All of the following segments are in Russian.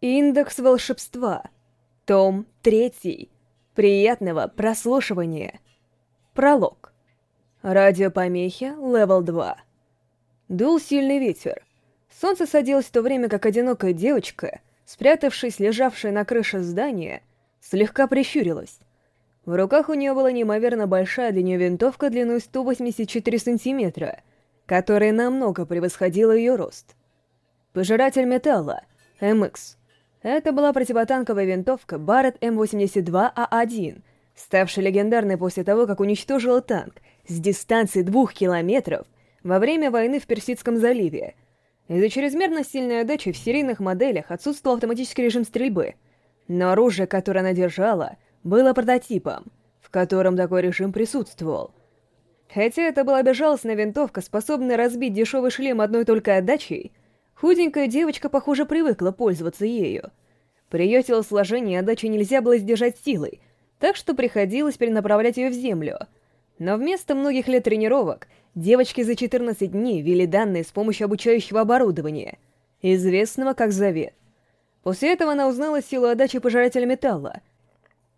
Индекс волшебства. Том 3. Приятного прослушивания. Пролог. Радиопомехи, level 2. Дул сильный ветер. Солнце садилось в то время, как одинокая девочка, спрятавшись, лежавшая на крыше здания, слегка прищурилась. В руках у нее была неимоверно большая для нее винтовка длиной 184 сантиметра, которая намного превосходила ее рост. Пожиратель металла, МХ. Это была противотанковая винтовка Барретт М82А1, ставшая легендарной после того, как уничтожила танк с дистанции двух километров во время войны в Персидском заливе. Из-за чрезмерно сильной отдачи в серийных моделях отсутствовал автоматический режим стрельбы, но оружие, которое она держала, было прототипом, в котором такой режим присутствовал. Хотя это была безжалостная винтовка, способная разбить дешевый шлем одной только отдачей, худенькая девочка, похоже, привыкла пользоваться ею. При ее телосложении отдачу нельзя было сдержать силой, так что приходилось перенаправлять ее в землю. Но вместо многих лет тренировок девочки за 14 дней ввели данные с помощью обучающего оборудования, известного как Завет. После этого она узнала силу отдачи пожирателя металла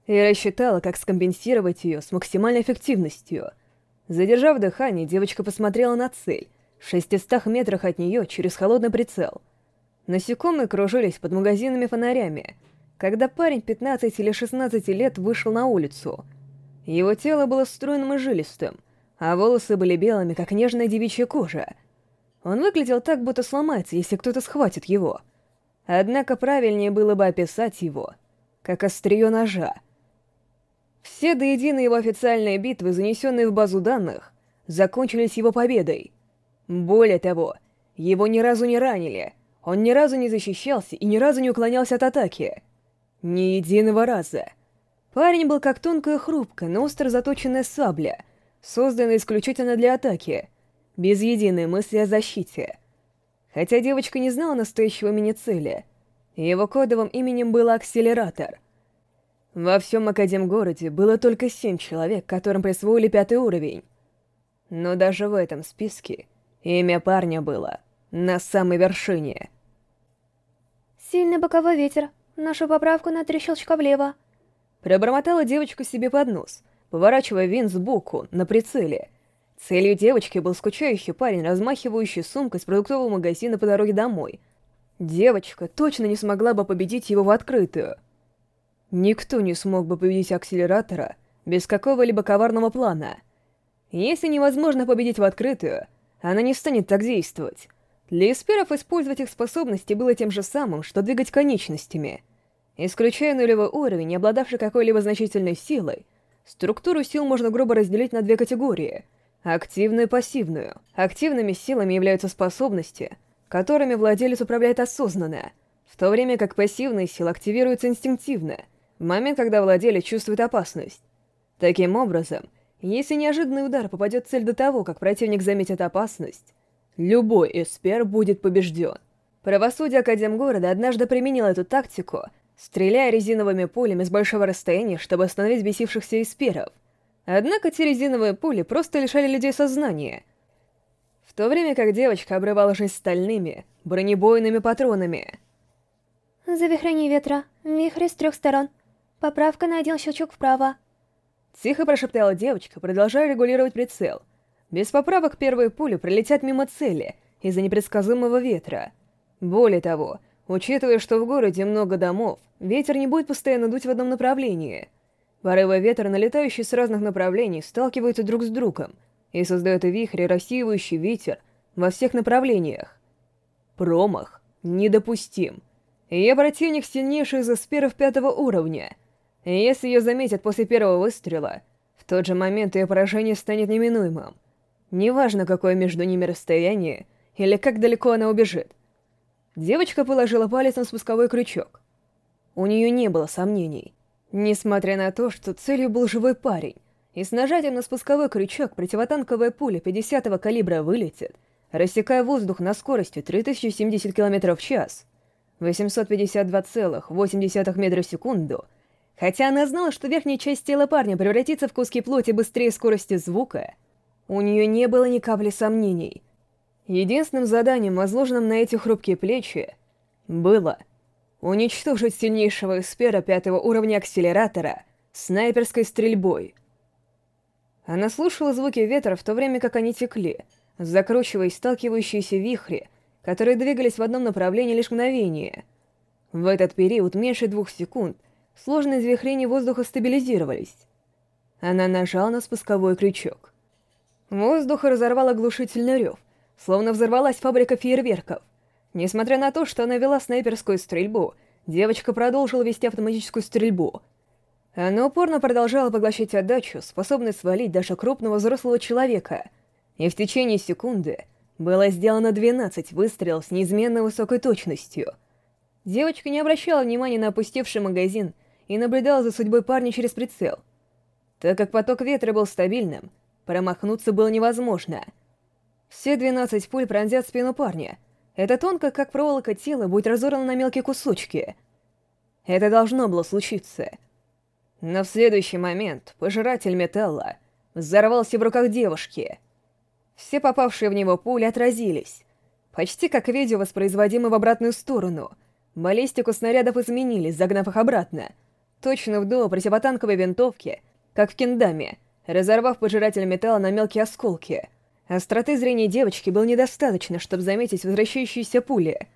и рассчитала, как скомпенсировать ее с максимальной эффективностью. Задержав дыхание, девочка посмотрела на цель, в 600 метрах от нее через холодный прицел. Насекомые кружились под магазинными фонарями, когда парень 15 или 16 лет вышел на улицу. Его тело было стройным и жилистым, а волосы были белыми, как нежная девичья кожа. Он выглядел так, будто сломается, если кто-то схватит его. Однако правильнее было бы описать его, как острие ножа. Все до единой его официальные битвы, занесенные в базу данных, закончились его победой. Более того, его ни разу не ранили, он ни разу не защищался и ни разу не уклонялся от атаки. Ни единого раза. Парень был как тонкая хрупкая, но остро заточенная сабля, созданная исключительно для атаки, без единой мысли о защите. Хотя девочка не знала настоящего имени цели, его кодовым именем было Акселератор. Во всем Академгороде было только семь человек, которым присвоили пятый уровень. Но даже в этом списке имя парня было на самой вершине. «Сильный боковой ветер. Нашу поправку на три щелчка влево». Пробормотала девочка себе под нос, поворачивая вин сбоку, на прицеле. Целью девочки был скучающий парень, размахивающий сумкой с продуктового магазина по дороге домой. Девочка точно не смогла бы победить его в открытую. Никто не смог бы победить акселератора без какого-либо коварного плана. Если невозможно победить в открытую, она не станет так действовать. Для эсперов использовать их способности было тем же самым, что двигать конечностями. Исключая нулевой уровень, не обладавший какой-либо значительной силой, структуру сил можно грубо разделить на две категории — активную и пассивную. Активными силами являются способности, которыми владелец управляет осознанно, в то время как пассивные силы активируются инстинктивно, в момент, когда владелец чувствует опасность. Таким образом, если неожиданный удар попадет в цель до того, как противник заметит опасность, Любой эспер будет побежден. Правосудие Академгорода однажды применило эту тактику, стреляя резиновыми пулями с большого расстояния, чтобы остановить бесившихся эсперов. Однако те резиновые пули просто лишали людей сознания. В то время как девочка обрывала жизнь стальными, бронебойными патронами. «Завихрение ветра. Вихрь с трех сторон. Поправка на один щелчок вправо». Тихо прошептала девочка, продолжая регулировать прицел — без поправок первые пули пролетят мимо цели из-за непредсказуемого ветра. Более того, учитывая, что в городе много домов, ветер не будет постоянно дуть в одном направлении. Порывы ветра, налетающие с разных направлений, сталкиваются друг с другом и создают вихри, рассеивающий ветер во всех направлениях. Промах недопустим. Ее противник сильнейший из эсперов пятого уровня. Если ее заметят после первого выстрела, в тот же момент ее поражение станет неминуемым. Неважно, какое между ними расстояние, или как далеко она убежит. Девочка положила палец на спусковой крючок. У нее не было сомнений. Несмотря на то, что целью был живой парень, и с нажатием на спусковой крючок противотанковая пуля 50-го калибра вылетит, рассекая воздух на скорости 3070 км в час, 852,8 метра в секунду, хотя она знала, что верхняя часть тела парня превратится в куски плоти быстрее скорости звука, у нее не было ни капли сомнений. Единственным заданием, возложенным на эти хрупкие плечи, было уничтожить сильнейшего эспера пятого уровня акселератора снайперской стрельбой. Она слушала звуки ветра в то время, как они текли, закручиваясь сталкивающиеся вихри, которые двигались в одном направлении лишь мгновение. В этот период, меньше двух секунд, сложные завихрения воздуха стабилизировались. Она нажала на спусковой крючок. Воздух разорвал оглушительный рев, словно взорвалась фабрика фейерверков. Несмотря на то, что она вела снайперскую стрельбу, девочка продолжила вести автоматическую стрельбу. Она упорно продолжала поглощать отдачу, способной свалить даже крупного взрослого человека, и в течение секунды было сделано 12 выстрелов с неизменно высокой точностью. Девочка не обращала внимания на опустевший магазин и наблюдала за судьбой парня через прицел. Так как поток ветра был стабильным, промахнуться было невозможно. Все 12 пуль пронзят спину парня. Это тонко, как проволока тела, будет разорвано на мелкие кусочки. Это должно было случиться. Но в следующий момент пожиратель металла взорвался в руках девушки. Все попавшие в него пули отразились. Почти как видео, воспроизводимое в обратную сторону. Баллистику снарядов изменили, загнав их обратно. Точно в дуло противотанковой винтовки, как в Кендаме, разорвав пожиратель металла на мелкие осколки. Остроты зрения девочки было недостаточно, чтобы заметить возвращающиеся пули.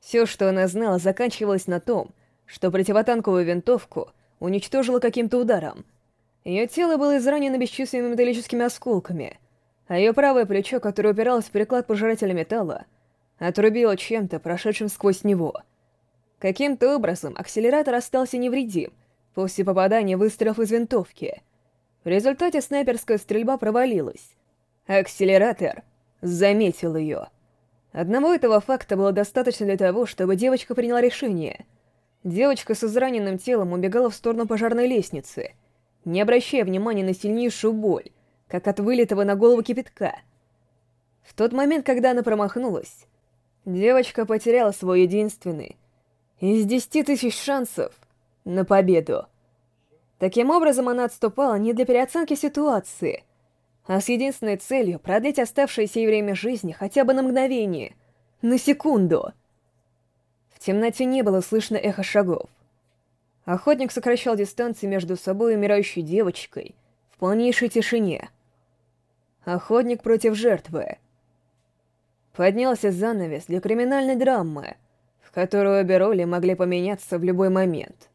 Все, что она знала, заканчивалось на том, что противотанковую винтовку уничтожила каким-то ударом. Ее тело было изранено бесчисленными металлическими осколками, а ее правое плечо, которое упиралось в переклад пожирателя металла, отрубило чем-то, прошедшим сквозь него. Каким-то образом акселератор остался невредим после попадания выстрелов из винтовки. В результате снайперская стрельба провалилась. Акселератор заметил ее. Одного этого факта было достаточно для того, чтобы девочка приняла решение. Девочка с израненным телом убегала в сторону пожарной лестницы, не обращая внимания на сильнейшую боль, как от вылитого на голову кипятка. В тот момент, когда она промахнулась, девочка потеряла свой единственный из десяти тысяч шансов на победу. Таким образом, она отступала не для переоценки ситуации, а с единственной целью продлить оставшееся ей время жизни хотя бы на мгновение, на секунду. В темноте не было слышно эхо шагов. Охотник сокращал дистанции между собой и умирающей девочкой в полнейшей тишине. Охотник против жертвы. Поднялся занавес для криминальной драмы, в которую обе роли могли поменяться в любой момент —